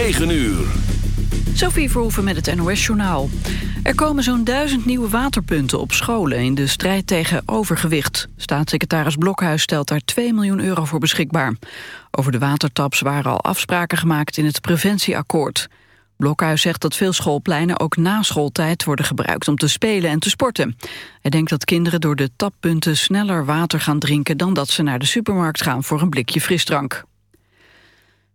9 uur. Sophie Verhoeven met het NOS-journaal. Er komen zo'n duizend nieuwe waterpunten op scholen... in de strijd tegen overgewicht. Staatssecretaris Blokhuis stelt daar 2 miljoen euro voor beschikbaar. Over de watertaps waren al afspraken gemaakt in het preventieakkoord. Blokhuis zegt dat veel schoolpleinen ook na schooltijd worden gebruikt... om te spelen en te sporten. Hij denkt dat kinderen door de tappunten sneller water gaan drinken... dan dat ze naar de supermarkt gaan voor een blikje frisdrank.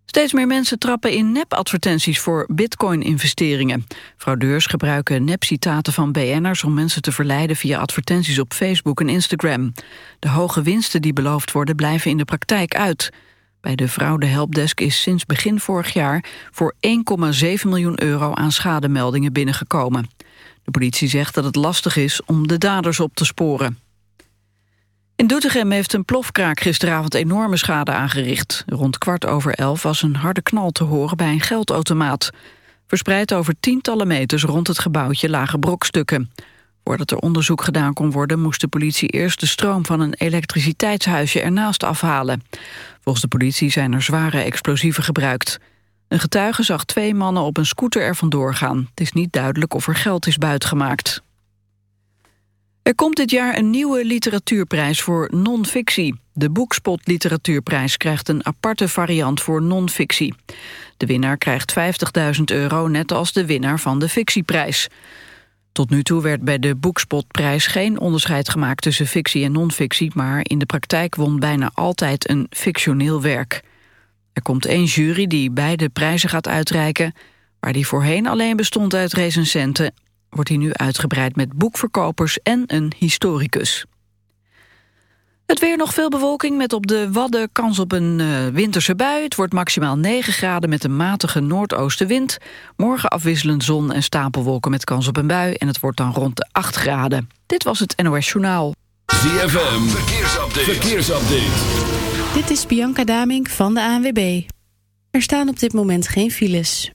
Steeds meer mensen trappen in nep-advertenties voor bitcoin-investeringen. Fraudeurs gebruiken nepcitaten van BN'ers om mensen te verleiden via advertenties op Facebook en Instagram. De hoge winsten die beloofd worden blijven in de praktijk uit. Bij de fraude helpdesk is sinds begin vorig jaar voor 1,7 miljoen euro aan schademeldingen binnengekomen. De politie zegt dat het lastig is om de daders op te sporen. In Doetinchem heeft een plofkraak gisteravond enorme schade aangericht. Rond kwart over elf was een harde knal te horen bij een geldautomaat. Verspreid over tientallen meters rond het gebouwtje lagen brokstukken. Voordat er onderzoek gedaan kon worden... moest de politie eerst de stroom van een elektriciteitshuisje ernaast afhalen. Volgens de politie zijn er zware explosieven gebruikt. Een getuige zag twee mannen op een scooter er vandoor gaan. Het is niet duidelijk of er geld is buitgemaakt. Er komt dit jaar een nieuwe literatuurprijs voor non-fictie. De Boekspot Literatuurprijs krijgt een aparte variant voor non-fictie. De winnaar krijgt 50.000 euro, net als de winnaar van de fictieprijs. Tot nu toe werd bij de Boekspotprijs geen onderscheid gemaakt tussen fictie en non-fictie, maar in de praktijk won bijna altijd een fictioneel werk. Er komt één jury die beide prijzen gaat uitreiken, waar die voorheen alleen bestond uit recensenten wordt hij nu uitgebreid met boekverkopers en een historicus. Het weer nog veel bewolking met op de Wadden kans op een uh, winterse bui. Het wordt maximaal 9 graden met een matige noordoostenwind. Morgen afwisselend zon en stapelwolken met kans op een bui. En het wordt dan rond de 8 graden. Dit was het NOS Journaal. ZFM, verkeersupdate. verkeersupdate. Dit is Bianca Damink van de ANWB. Er staan op dit moment geen files.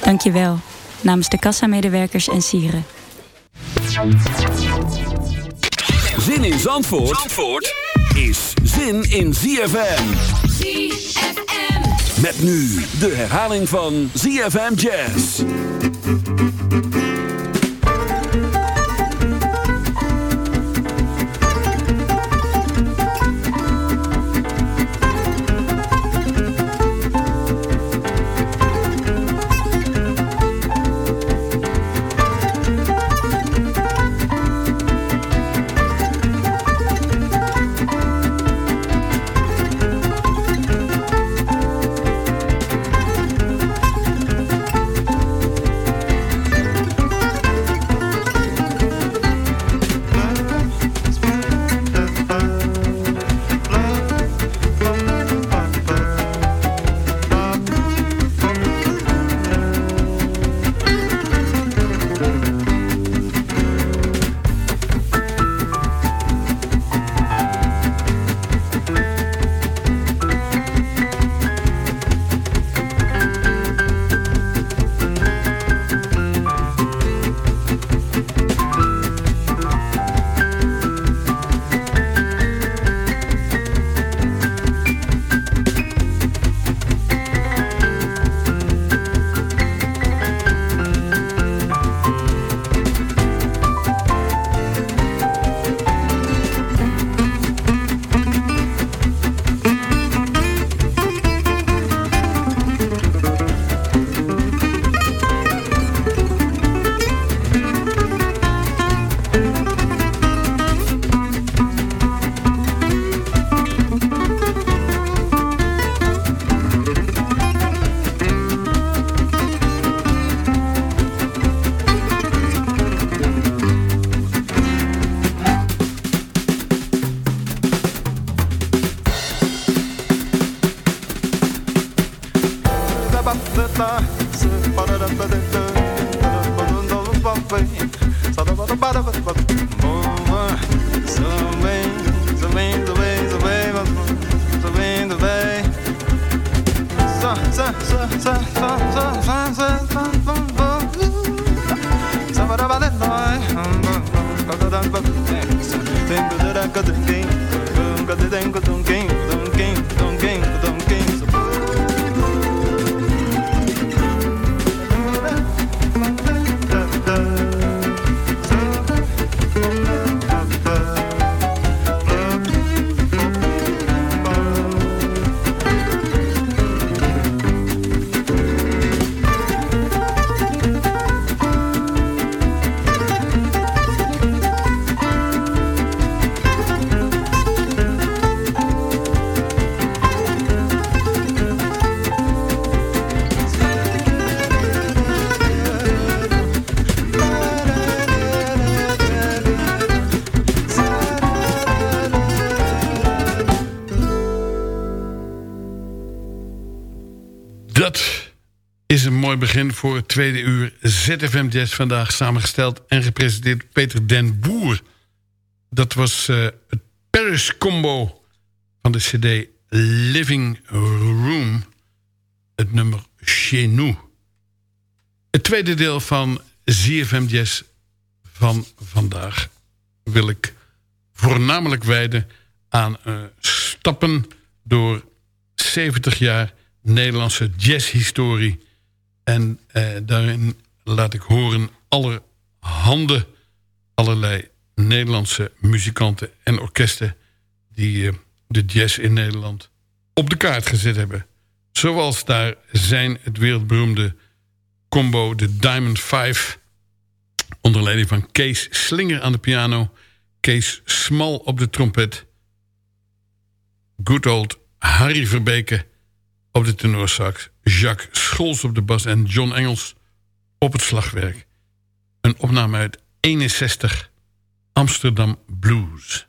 Dank je wel. Namens de kassamedewerkers en sieren. Zin in Zandvoort, Zandvoort is zin in ZFM. ZFM. Met nu de herhaling van ZFM Jazz. Mooi begin voor het tweede uur ZFM Jazz vandaag samengesteld en gepresenteerd Peter Den Boer. Dat was uh, het Paris combo van de cd Living Room, het nummer Chez Nous. Het tweede deel van ZFM Jazz van vandaag wil ik voornamelijk wijden aan uh, stappen door 70 jaar Nederlandse jazzhistorie en eh, daarin laat ik horen allerhande, allerlei Nederlandse muzikanten en orkesten... die eh, de jazz in Nederland op de kaart gezet hebben. Zoals daar zijn het wereldberoemde combo de Diamond Five... onder leiding van Kees Slinger aan de piano... Kees Smal op de trompet... good old Harry Verbeke op de tenorsax... Jacques Scholz op de bas en John Engels op het slagwerk. Een opname uit 61 Amsterdam Blues.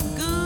good.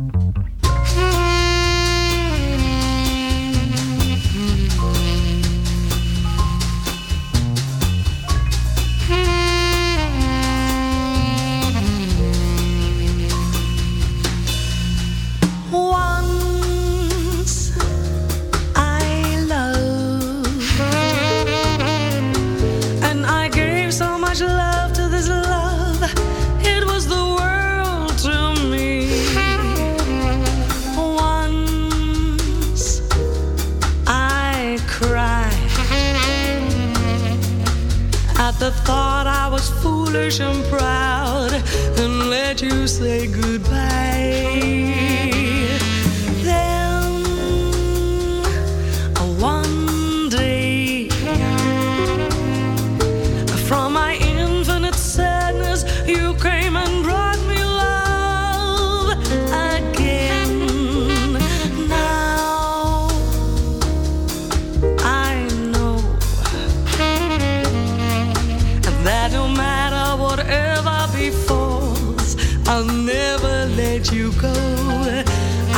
I'll never let you go.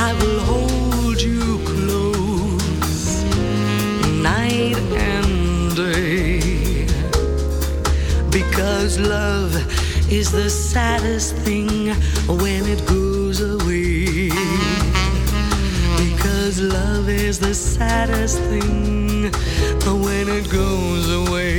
I will hold you close, night and day. Because love is the saddest thing when it goes away. Because love is the saddest thing when it goes away.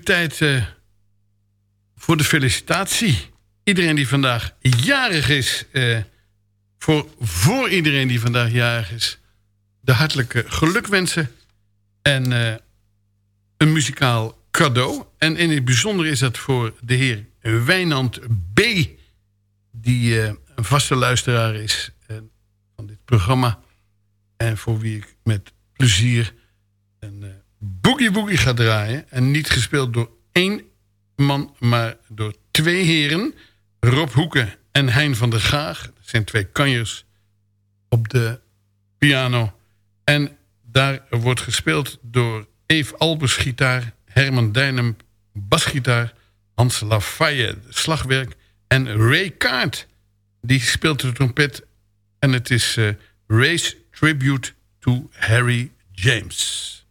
Tijd uh, voor de felicitatie. Iedereen die vandaag jarig is, uh, voor, voor iedereen die vandaag jarig is... de hartelijke gelukwensen en een muzikaal cadeau. En in het bijzonder is dat voor de heer Wijnand B... die een vaste luisteraar is van dit programma. En voor wie ik met plezier een boogie boogie ga draaien. En niet gespeeld door één man, maar door twee heren. Rob Hoeken en Hein van der Gaag. Dat zijn twee kanjers op de piano. En daar wordt gespeeld door Eve Albers gitaar... Herman Dijnem basgitaar... Hans Lafayette slagwerk... en Ray Kaart, die speelt de trompet... en het is uh, Ray's Tribute to Harry James.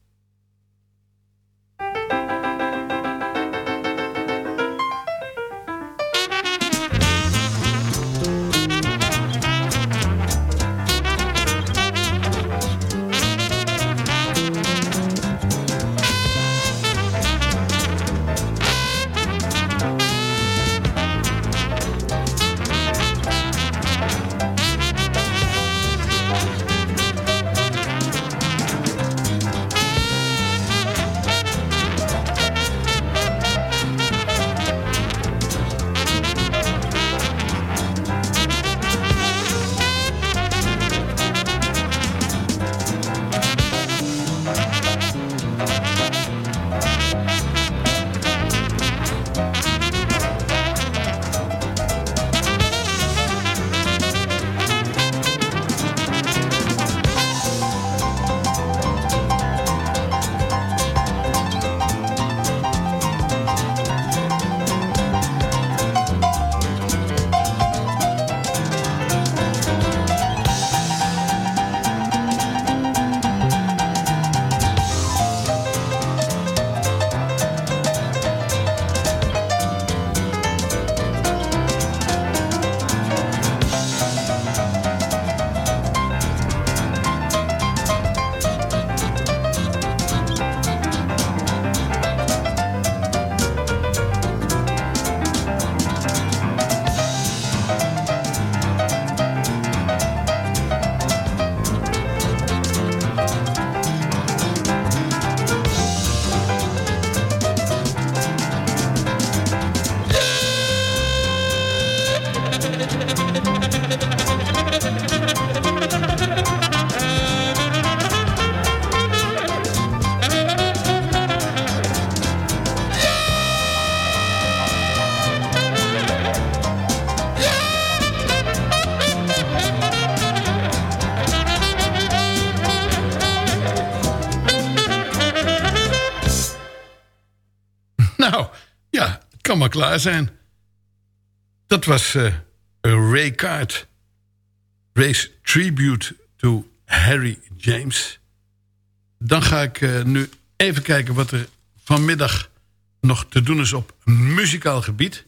Klaar zijn. Dat was uh, Ray Card. Ray's tribute to Harry James. Dan ga ik uh, nu even kijken wat er vanmiddag nog te doen is op muzikaal gebied.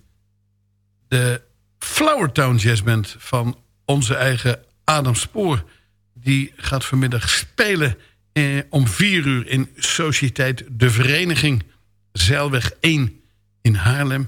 De Flowertown Jazz Band van onze eigen Adam Spoor... die gaat vanmiddag spelen eh, om vier uur in Sociëteit De Vereniging... Zeilweg 1 in Haarlem.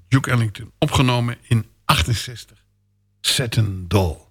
Duke Ellington. Opgenomen in 68. Satin Doll.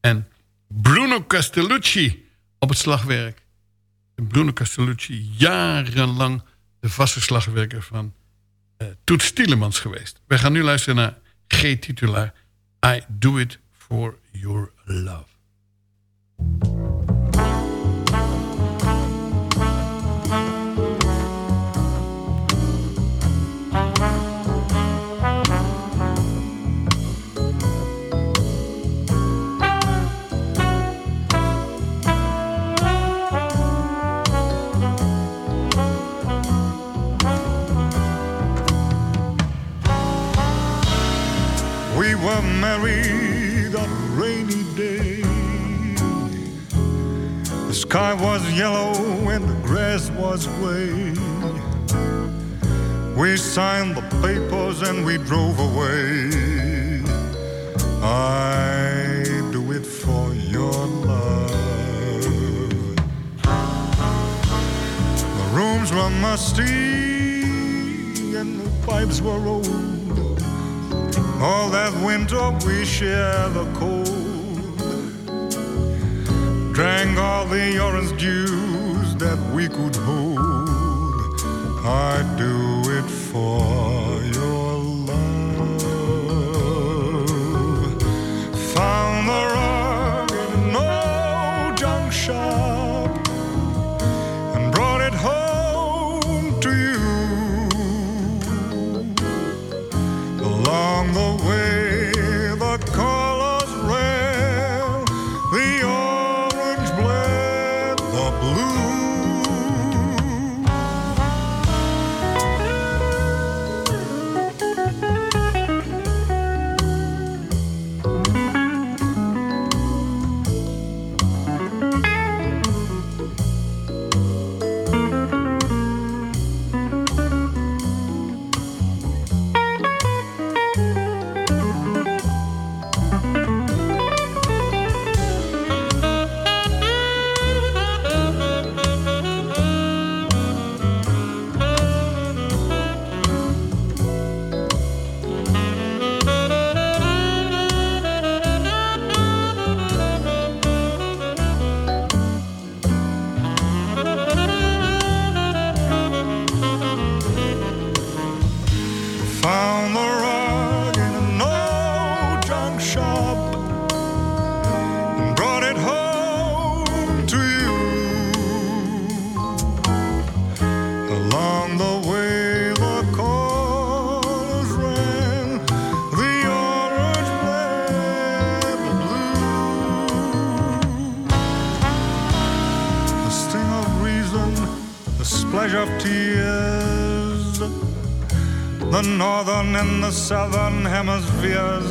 en Bruno Castellucci op het slagwerk. Bruno Castellucci jarenlang de vaste slagwerker van uh, Toet Tielemans geweest. We gaan nu luisteren naar G-titulaar I Do It For Your Love. Sky was yellow and the grass was gray. We signed the papers and we drove away. I do it for your love. The rooms were musty and the pipes were old. All that winter we shared the cold. Drank all the orange juice that we could hold. I'd do it for your love. Found the northern and the southern hemispheres.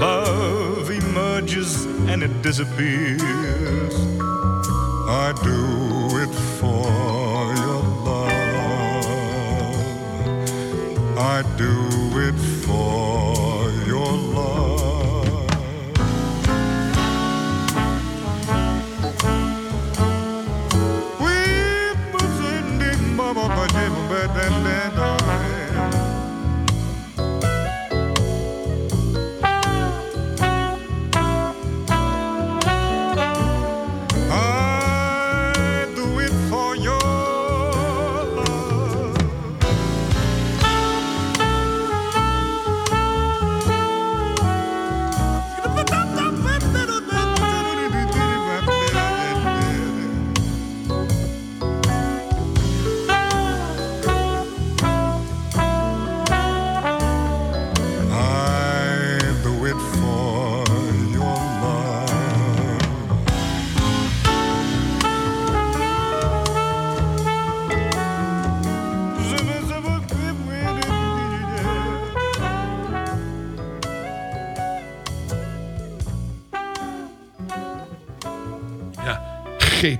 Love emerges and it disappears. I do it for your love. I do it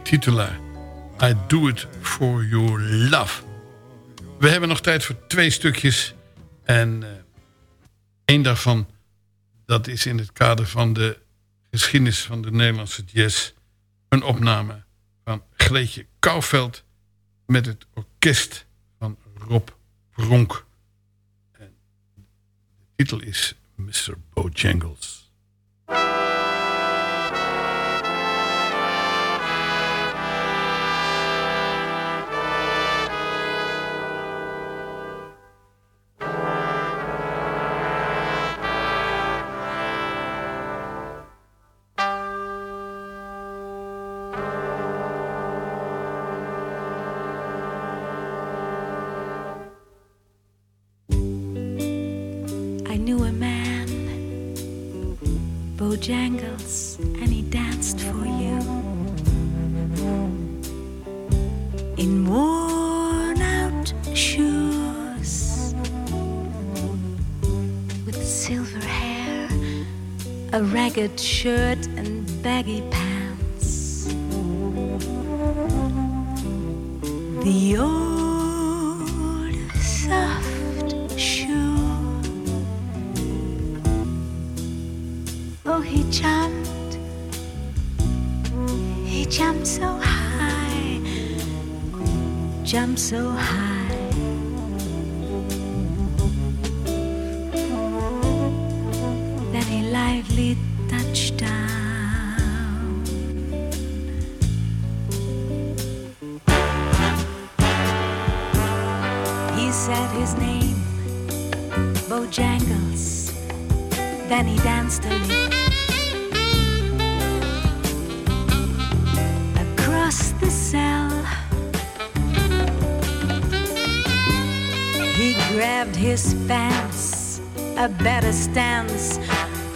G-titulaar. I do it for your love. We hebben nog tijd voor twee stukjes. En eh één daarvan, dat is in het kader van de geschiedenis van de Nederlandse jazz... een opname van Greetje Kouwveld... met het orkest van Rob Bronk. En de titel is Mr. Bojangles. Grabbed his pants, a better stance.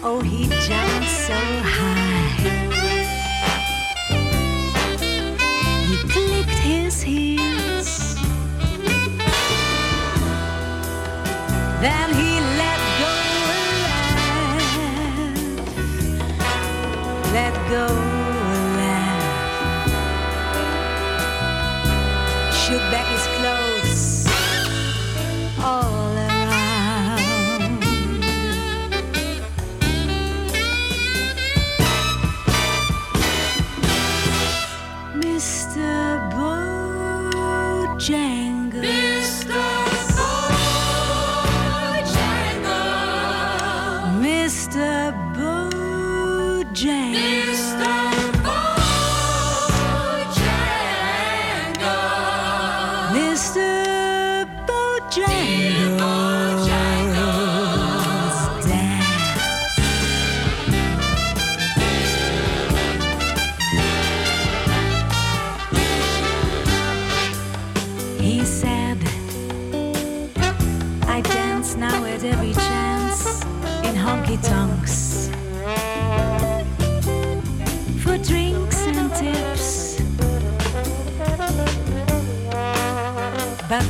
Oh, he jumped so high. He clicked his heels. Then he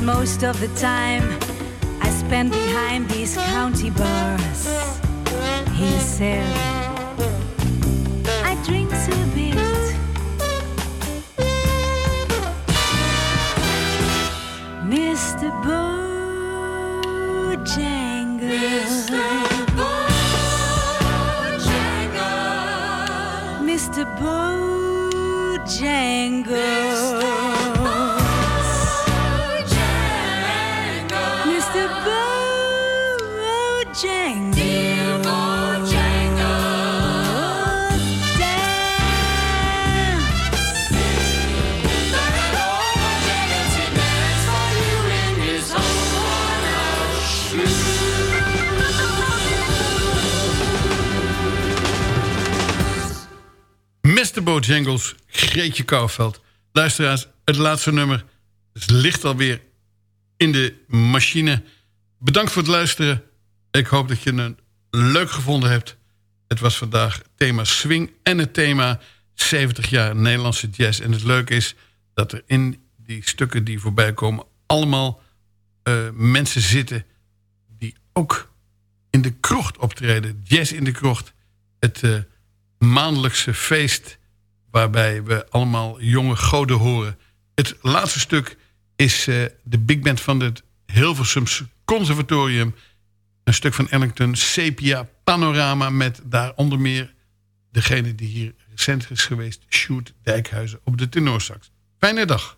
most of the time I spend behind these county bars. He said, I drink a bit. Mr. Bojangles. Mr. Bojangles. Mr. Mr. Bojangles, Greetje Kouwveld. Luisteraars, het laatste nummer ligt alweer in de machine. Bedankt voor het luisteren. Ik hoop dat je het leuk gevonden hebt. Het was vandaag thema swing en het thema 70 jaar Nederlandse jazz. En het leuke is dat er in die stukken die voorbij komen... allemaal eh, mensen zitten die ook in de krocht optreden. Jazz in de krocht. Het eh, maandelijkse feest waarbij we allemaal jonge goden horen. Het laatste stuk is eh, de big band van het Hilversums Conservatorium. Een stuk van Ellington, Sepia Panorama... met daaronder meer degene die hier recent is geweest... Sjoerd Dijkhuizen op de tenorsax. Fijne dag.